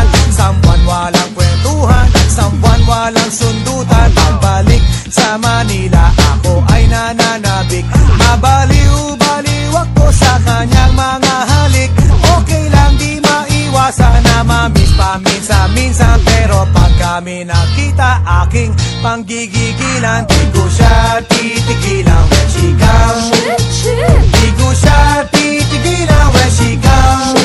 pagmamahal Isang buwan walang kwentuhan Isang buwan walang sundutan. Pagbalik sa Manila Ako ay nananabik. Mabaliw-baliw ako sa kanyang mga halik. Okay lang di maiwasan na mamiss paminsan-minsan Pero pag kami nakita aking panggigigilan Di ko siya titigilan. When she comes Di ko siya titigilan. When she comes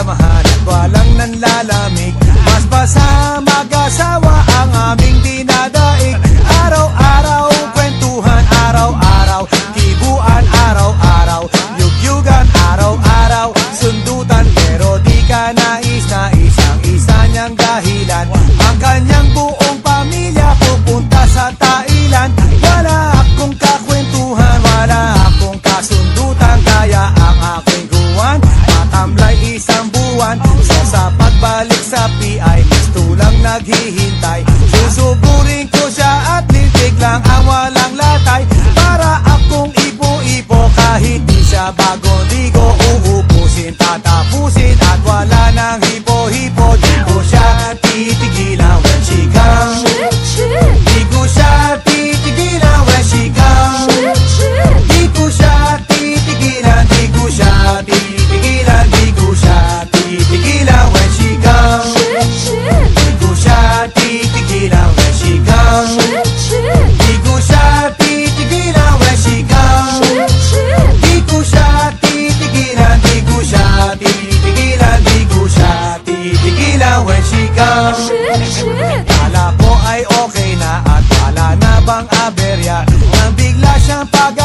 samahan. Walang nanlalamig. Mas basa mag-asawa ang aming naghihintay. Susuburin ko siya at lintik lang ang walang latay. Para akong ipo-ipo kahit di siya bago di ko uuwi ramdam Shit, Kala ko ay okay na at wala na bang aberya? Nang bigla siyang pag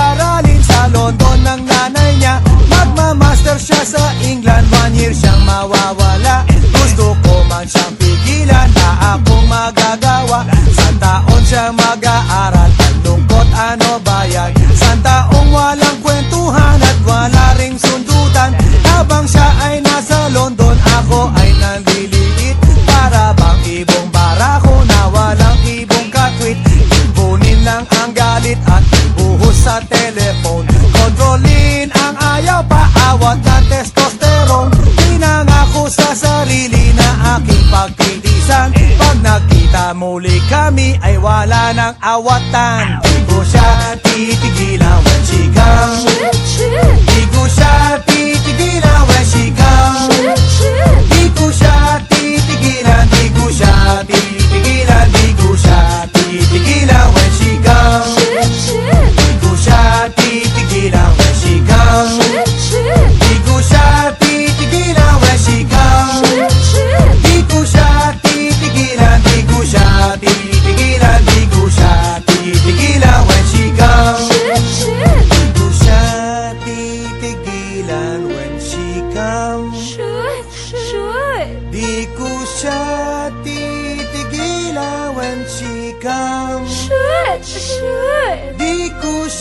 sa telephone. Kontrolin ang ayaw paawat na testosterone. Pinangako sa sarili na aking pagtitisan. Pag nakita muli kami ay wala ng awatan. Di ko siya titigilan when she comes Di ko siya titigilan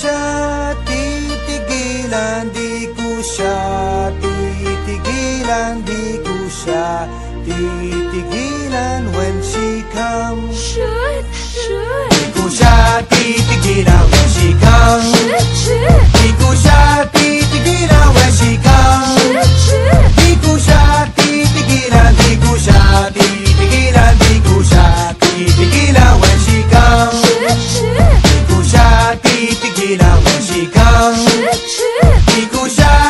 siya titigilan, di ko siya titigilan, di ko siya titigilan when she comes. comigo já.